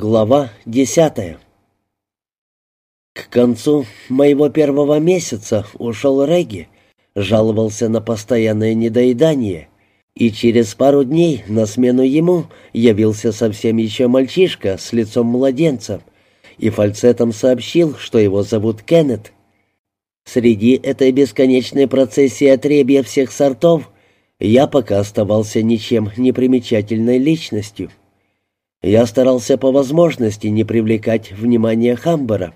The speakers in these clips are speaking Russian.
Глава десятая К концу моего первого месяца ушел Регги, жаловался на постоянное недоедание, и через пару дней на смену ему явился совсем еще мальчишка с лицом младенца и фальцетом сообщил, что его зовут Кеннет. Среди этой бесконечной процессии отребья всех сортов я пока оставался ничем не примечательной личностью. Я старался по возможности не привлекать внимания Хамбера.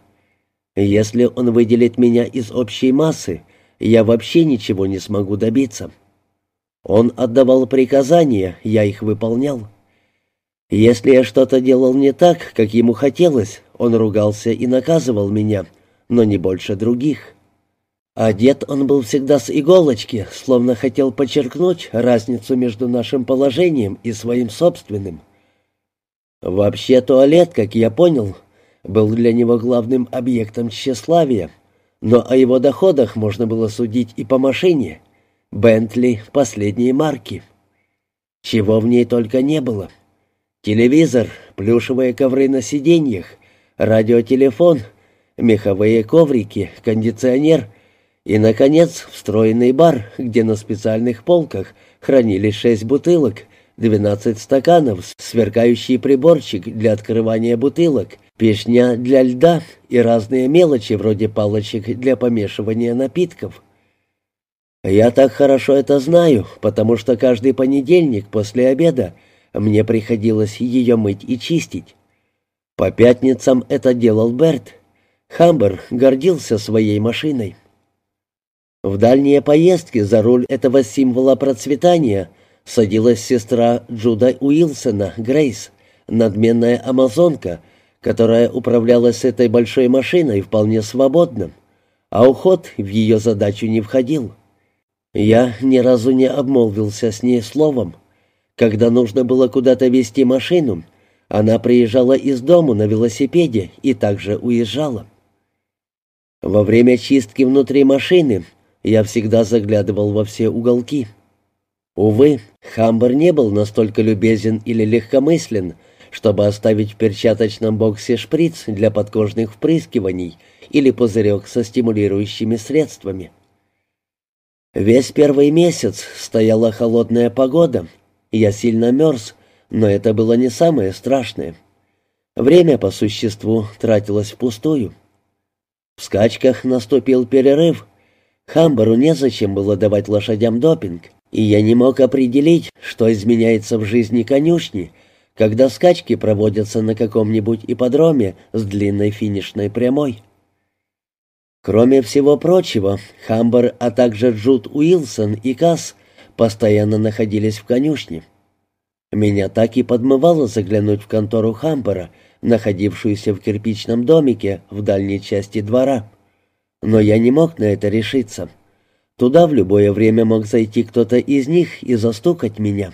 Если он выделит меня из общей массы, я вообще ничего не смогу добиться. Он отдавал приказания, я их выполнял. Если я что-то делал не так, как ему хотелось, он ругался и наказывал меня, но не больше других. Одет он был всегда с иголочки, словно хотел подчеркнуть разницу между нашим положением и своим собственным. Вообще туалет, как я понял, был для него главным объектом тщеславия, но о его доходах можно было судить и по машине. Бентли последней марки. Чего в ней только не было. Телевизор, плюшевые ковры на сиденьях, радиотелефон, меховые коврики, кондиционер и, наконец, встроенный бар, где на специальных полках хранились шесть бутылок, Двенадцать стаканов, сверкающий приборчик для открывания бутылок, пешня для льда и разные мелочи вроде палочек для помешивания напитков. Я так хорошо это знаю, потому что каждый понедельник после обеда мне приходилось ее мыть и чистить. По пятницам это делал Берт. Хамбер гордился своей машиной. В дальние поездки за руль этого символа процветания – садилась сестра Джуда Уилсона, Грейс, надменная амазонка, которая управлялась этой большой машиной вполне свободно, а уход в ее задачу не входил. Я ни разу не обмолвился с ней словом. Когда нужно было куда-то везти машину, она приезжала из дому на велосипеде и также уезжала. Во время чистки внутри машины я всегда заглядывал во все уголки. Увы, Хамбер не был настолько любезен или легкомыслен, чтобы оставить в перчаточном боксе шприц для подкожных впрыскиваний или пузырек со стимулирующими средствами. Весь первый месяц стояла холодная погода, я сильно мерз, но это было не самое страшное. Время, по существу, тратилось впустую. В скачках наступил перерыв. Хамберу незачем было давать лошадям допинг, и я не мог определить, что изменяется в жизни конюшни, когда скачки проводятся на каком-нибудь ипподроме с длинной финишной прямой. Кроме всего прочего, Хамбер, а также Джуд Уилсон и Касс постоянно находились в конюшне. Меня так и подмывало заглянуть в контору Хамбера, находившуюся в кирпичном домике в дальней части двора. Но я не мог на это решиться. — Туда в любое время мог зайти кто-то из них и застукать меня.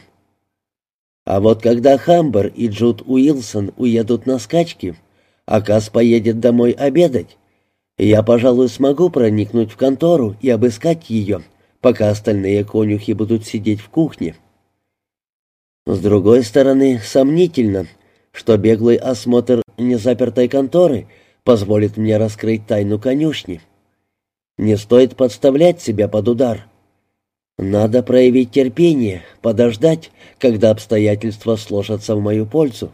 А вот когда Хамбер и Джуд Уилсон уедут на скачки, а Кас поедет домой обедать, я, пожалуй, смогу проникнуть в контору и обыскать ее, пока остальные конюхи будут сидеть в кухне. С другой стороны, сомнительно, что беглый осмотр незапертой конторы позволит мне раскрыть тайну конюшни. Не стоит подставлять себя под удар. Надо проявить терпение, подождать, когда обстоятельства сложатся в мою пользу.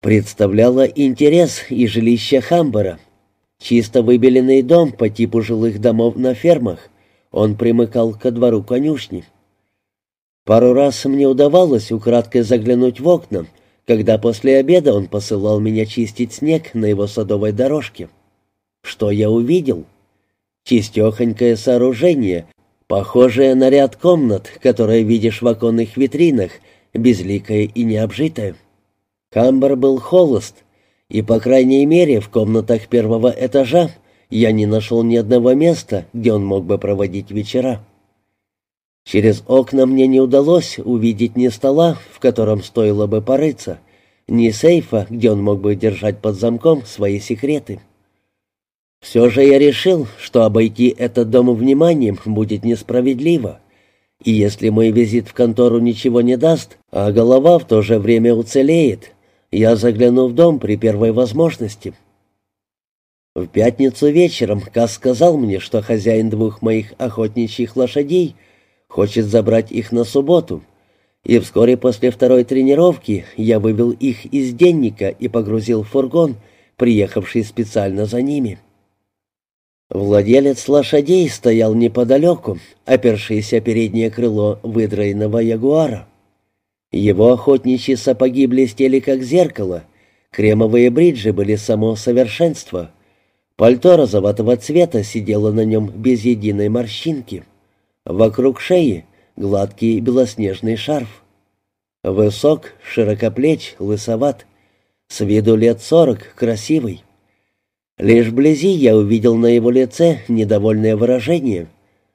Представляло интерес и жилище Хамбера. Чисто выбеленный дом по типу жилых домов на фермах. Он примыкал ко двору конюшни. Пару раз мне удавалось украдкой заглянуть в окна, когда после обеда он посылал меня чистить снег на его садовой дорожке. Что я увидел? Чистехонькое сооружение, похожее на ряд комнат, которые видишь в оконных витринах, безликое и необжитое. Камбер был холост, и, по крайней мере, в комнатах первого этажа я не нашел ни одного места, где он мог бы проводить вечера. Через окна мне не удалось увидеть ни стола, в котором стоило бы порыться, ни сейфа, где он мог бы держать под замком свои секреты. Все же я решил, что обойти этот дом вниманием будет несправедливо. И если мой визит в контору ничего не даст, а голова в то же время уцелеет, Я загляну в дом при первой возможности». В пятницу вечером Кас сказал мне, что хозяин двух моих охотничьих лошадей хочет забрать их на субботу, и вскоре после второй тренировки я вывел их из денника и погрузил в фургон, приехавший специально за ними. Владелец лошадей стоял неподалеку, опершийся переднее крыло выдроенного ягуара. Его охотничьи сапоги блестели как зеркало, кремовые бриджи были само совершенство — Пальто розоватого цвета сидело на нем без единой морщинки. Вокруг шеи гладкий белоснежный шарф. Высок, широкоплеч, лысоват. С виду лет сорок, красивый. Лишь вблизи я увидел на его лице недовольное выражение.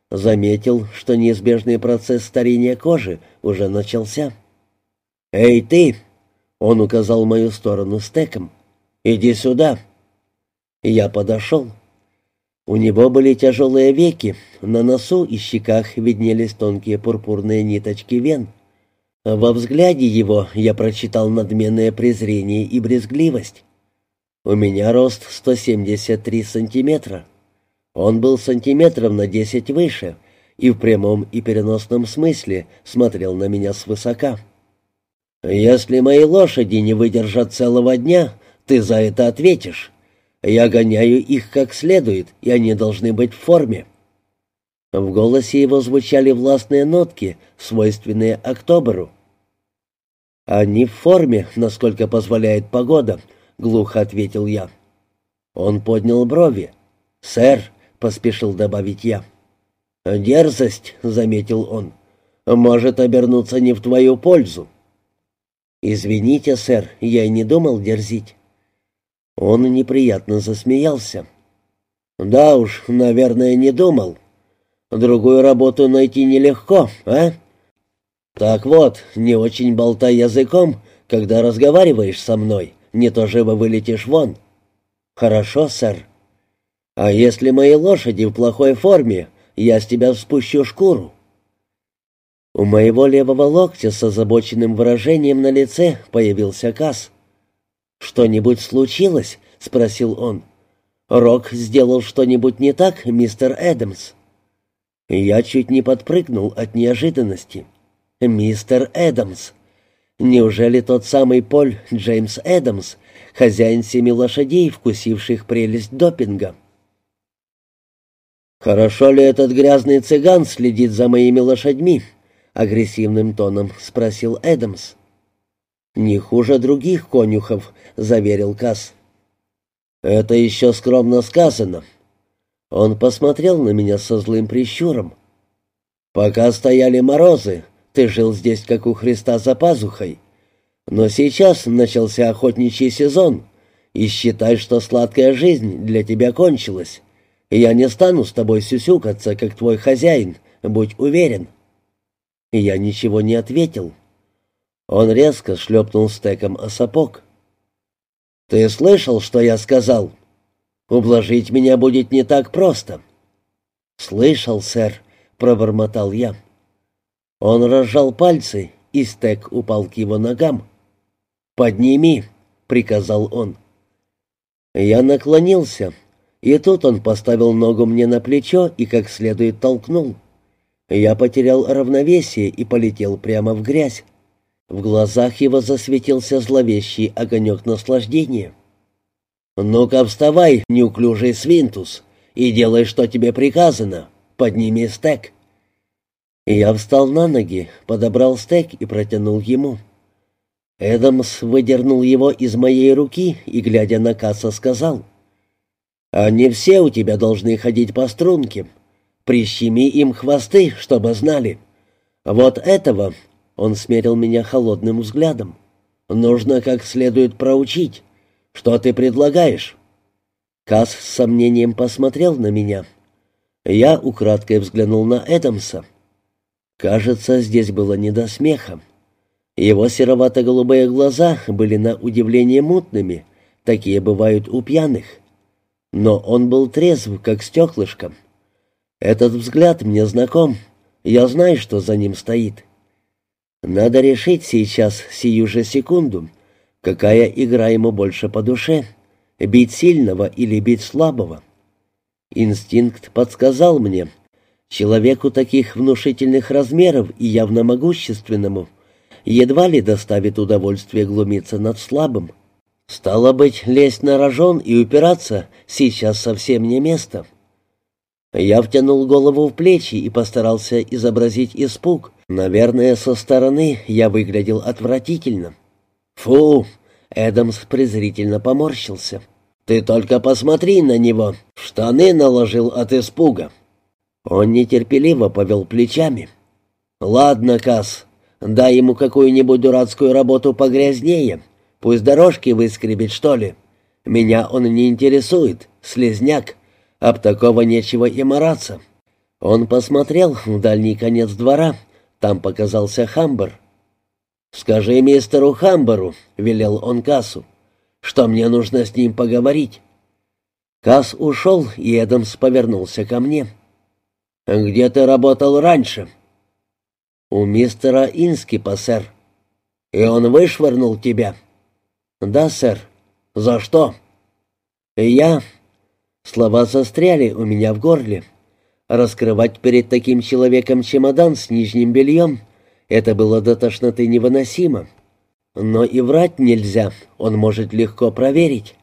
Заметил, что неизбежный процесс старения кожи уже начался. «Эй, ты!» — он указал мою сторону стеком. «Иди сюда!» Я подошел. У него были тяжелые веки, на носу и щеках виднелись тонкие пурпурные ниточки вен. Во взгляде его я прочитал надменное презрение и брезгливость. У меня рост 173 сантиметра. Он был сантиметров на 10 выше и в прямом и переносном смысле смотрел на меня свысока. «Если мои лошади не выдержат целого дня, ты за это ответишь». Я гоняю их как следует, и они должны быть в форме». В голосе его звучали властные нотки, свойственные Октоберу. «Они в форме, насколько позволяет погода», — глухо ответил я. Он поднял брови. «Сэр», — поспешил добавить я. «Дерзость», — заметил он, — «может обернуться не в твою пользу». «Извините, сэр, я и не думал дерзить». Он неприятно засмеялся. «Да уж, наверное, не думал. Другую работу найти нелегко, а? Так вот, не очень болтай языком, когда разговариваешь со мной, не то живо вылетишь вон». «Хорошо, сэр. А если мои лошади в плохой форме, я с тебя спущу шкуру». У моего левого локтя с озабоченным выражением на лице появился Касс. «Что-нибудь случилось?» — спросил он. «Рок сделал что-нибудь не так, мистер Эдамс?» Я чуть не подпрыгнул от неожиданности. «Мистер Эдамс! Неужели тот самый Поль Джеймс Эдамс, хозяин семи лошадей, вкусивших прелесть допинга?» «Хорошо ли этот грязный цыган следит за моими лошадьми?» — агрессивным тоном спросил Эдамс. «Не хуже других конюхов», — заверил Касс. «Это еще скромно сказано». Он посмотрел на меня со злым прищуром. «Пока стояли морозы, ты жил здесь, как у Христа за пазухой. Но сейчас начался охотничий сезон, и считай, что сладкая жизнь для тебя кончилась. Я не стану с тобой сюсюкаться, как твой хозяин, будь уверен». Я ничего не ответил. Он резко шлепнул стеком о сапог. «Ты слышал, что я сказал? Ублажить меня будет не так просто». «Слышал, сэр», — пробормотал я. Он разжал пальцы, и стек упал к его ногам. «Подними», — приказал он. Я наклонился, и тут он поставил ногу мне на плечо и как следует толкнул. Я потерял равновесие и полетел прямо в грязь. В глазах его засветился зловещий огонек наслаждения. «Ну-ка вставай, неуклюжий свинтус, и делай, что тебе приказано. Подними стек». Я встал на ноги, подобрал стек и протянул ему. Эдамс выдернул его из моей руки и, глядя на касса, сказал, «Они все у тебя должны ходить по струнке. Прищеми им хвосты, чтобы знали. Вот этого он смерил меня холодным взглядом. «Нужно как следует проучить. Что ты предлагаешь?» Касс с сомнением посмотрел на меня. Я украдкой взглянул на Эдамса. Кажется, здесь было не до смеха. Его серовато-голубые глаза были на удивление мутными, такие бывают у пьяных. Но он был трезв, как стеклышко. Этот взгляд мне знаком, я знаю, что за ним стоит. Надо решить сейчас, сию же секунду, Какая игра ему больше по душе? Бить сильного или бить слабого? Инстинкт подсказал мне. Человеку таких внушительных размеров и явно могущественному едва ли доставит удовольствие глумиться над слабым. Стало быть, лезть на рожон и упираться сейчас совсем не место. Я втянул голову в плечи и постарался изобразить испуг. Наверное, со стороны я выглядел отвратительно. «Фу!» — Эдамс презрительно поморщился. «Ты только посмотри на него! Штаны наложил от испуга!» Он нетерпеливо повел плечами. «Ладно, Касс, дай ему какую-нибудь дурацкую работу погрязнее. Пусть дорожки выскребет, что ли. Меня он не интересует, слезняк. Об такого нечего и мараться». Он посмотрел в дальний конец двора. Там показался Хамбер. «Скажи мистеру Хамберу», — велел он Кассу, — «что мне нужно с ним поговорить». Касс ушел, и Эдамс повернулся ко мне. «Где ты работал раньше?» «У мистера Инскипа, сэр». «И он вышвырнул тебя?» «Да, сэр». «За что?» «Я...» Слова застряли у меня в горле. Раскрывать перед таким человеком чемодан с нижним бельем — это было до тошноты невыносимо. Но и врать нельзя, он может легко проверить.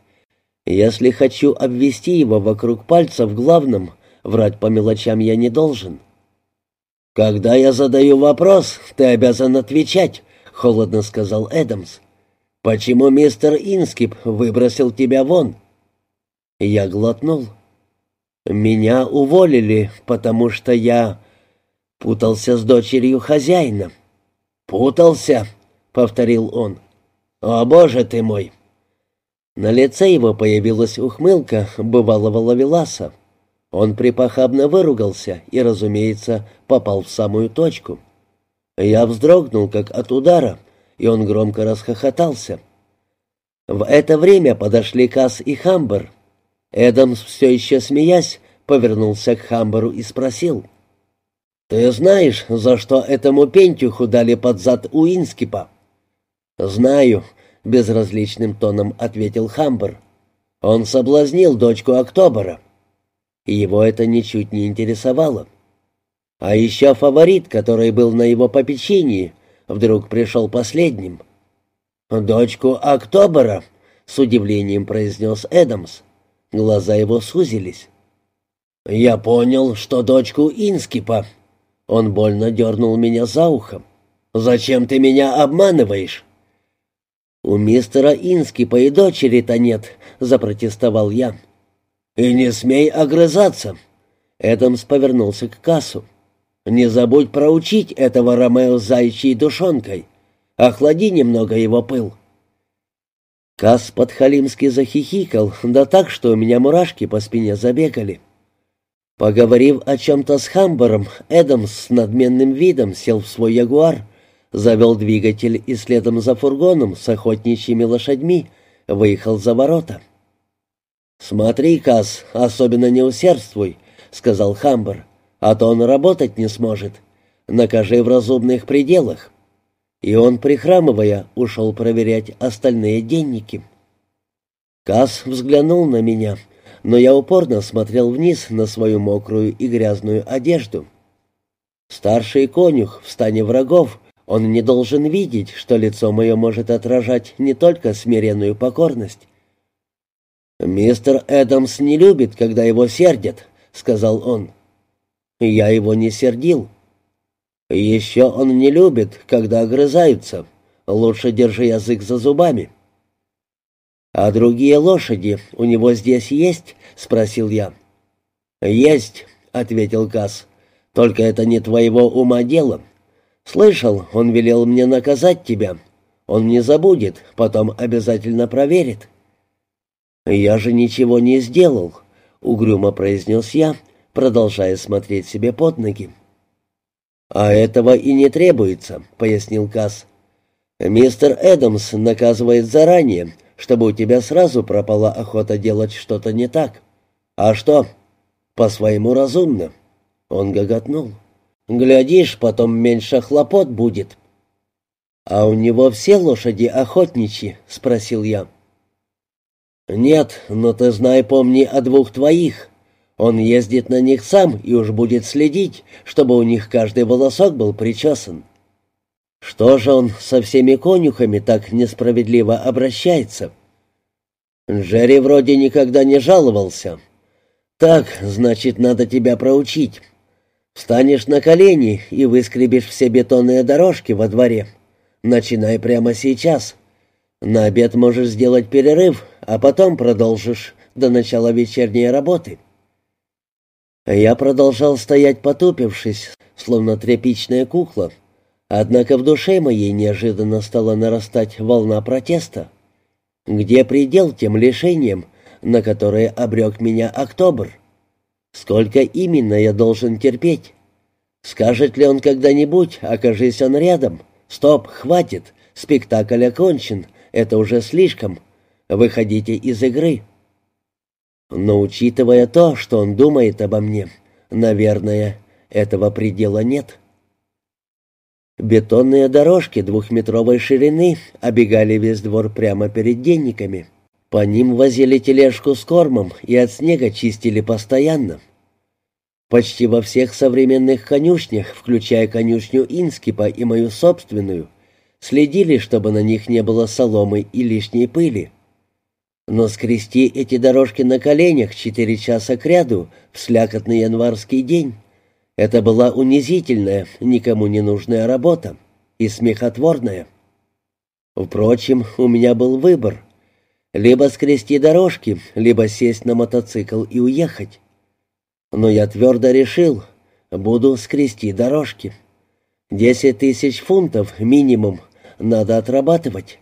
Если хочу обвести его вокруг пальца в главном, врать по мелочам я не должен. «Когда я задаю вопрос, ты обязан отвечать», — холодно сказал Эдамс. «Почему мистер Инскип выбросил тебя вон?» Я глотнул. «Меня уволили, потому что я путался с дочерью хозяина. «Путался», — повторил он. «О, боже ты мой!» На лице его появилась ухмылка бывалого лавеласа. Он припохабно выругался и, разумеется, попал в самую точку. Я вздрогнул, как от удара, и он громко расхохотался. В это время подошли Касс и Хамбер. Эдамс, все еще смеясь, повернулся к Хамберу и спросил — «Ты знаешь, за что этому пентюху дали под зад у Инскипа?» «Знаю», — безразличным тоном ответил Хамбер. «Он соблазнил дочку Октобера». Его это ничуть не интересовало. А еще фаворит, который был на его попечении, вдруг пришел последним. «Дочку Октобера», — с удивлением произнес Эдамс. Глаза его сузились. «Я понял, что дочку Инскипа», он больно дернул меня за ухом. «Зачем ты меня обманываешь?» «У мистера Инскипа и дочери-то нет», — запротестовал я. «И не смей огрызаться!» Эдамс повернулся к кассу. «Не забудь проучить этого Ромео зайчьей душонкой. Охлади немного его пыл». Касс подхалимски захихикал, да так, что у меня мурашки по спине забегали. Поговорив о чем-то с Хамбером, Эдамс с надменным видом сел в свой ягуар, завел двигатель и следом за фургоном с охотничьими лошадьми выехал за ворота. «Смотри, Кас, особенно не усердствуй», — сказал Хамбер, — «а то он работать не сможет. Накажи в разумных пределах». И он, прихрамывая, ушел проверять остальные денники. Кас взглянул на меня — но я упорно смотрел вниз на свою мокрую и грязную одежду. Старший конюх в стане врагов, он не должен видеть, что лицо мое может отражать не только смиренную покорность. «Мистер Эдамс не любит, когда его сердят», — сказал он. «Я его не сердил». «Еще он не любит, когда огрызаются. Лучше держи язык за зубами». «А другие лошади у него здесь есть?» — спросил я. «Есть», — ответил Касс. «Только это не твоего ума дело. Слышал, он велел мне наказать тебя. Он не забудет, потом обязательно проверит». «Я же ничего не сделал», — угрюмо произнес я, продолжая смотреть себе под ноги. «А этого и не требуется», — пояснил Касс. «Мистер Эдамс наказывает заранее, чтобы у тебя сразу пропала охота делать что-то не так. А что? По-своему разумно. Он гоготнул. Глядишь, потом меньше хлопот будет. «А у него все лошади охотничьи?» — спросил я. «Нет, но ты знай, помни о двух твоих. Он ездит на них сам и уж будет следить, чтобы у них каждый волосок был причесан. Что же он со всеми конюхами так несправедливо обращается?» Джерри вроде никогда не жаловался. Так, значит, надо тебя проучить. Встанешь на колени и выскребешь все бетонные дорожки во дворе. Начинай прямо сейчас. На обед можешь сделать перерыв, а потом продолжишь до начала вечерней работы. Я продолжал стоять потупившись, словно тряпичная кукла. Однако в душе моей неожиданно стала нарастать волна протеста. Где предел тем лишениям, на которые обрек меня Октобр? Сколько именно я должен терпеть? Скажет ли он когда-нибудь, окажись он рядом? Стоп, хватит, спектакль окончен, это уже слишком. Выходите из игры. Но учитывая то, что он думает обо мне, наверное, этого предела нет. Бетонные дорожки двухметровой ширины обегали весь двор прямо перед денниками. По ним возили тележку с кормом и от снега чистили постоянно. Почти во всех современных конюшнях, включая конюшню Инскипа и мою собственную, следили, чтобы на них не было соломы и лишней пыли. Но скрести эти дорожки на коленях четыре часа кряду в слякотный январский день это была унизительная, никому не нужная работа и смехотворная. Впрочем, у меня был выбор. Либо скрести дорожки, либо сесть на мотоцикл и уехать. Но я твердо решил, буду скрести дорожки. Десять тысяч фунтов минимум надо отрабатывать.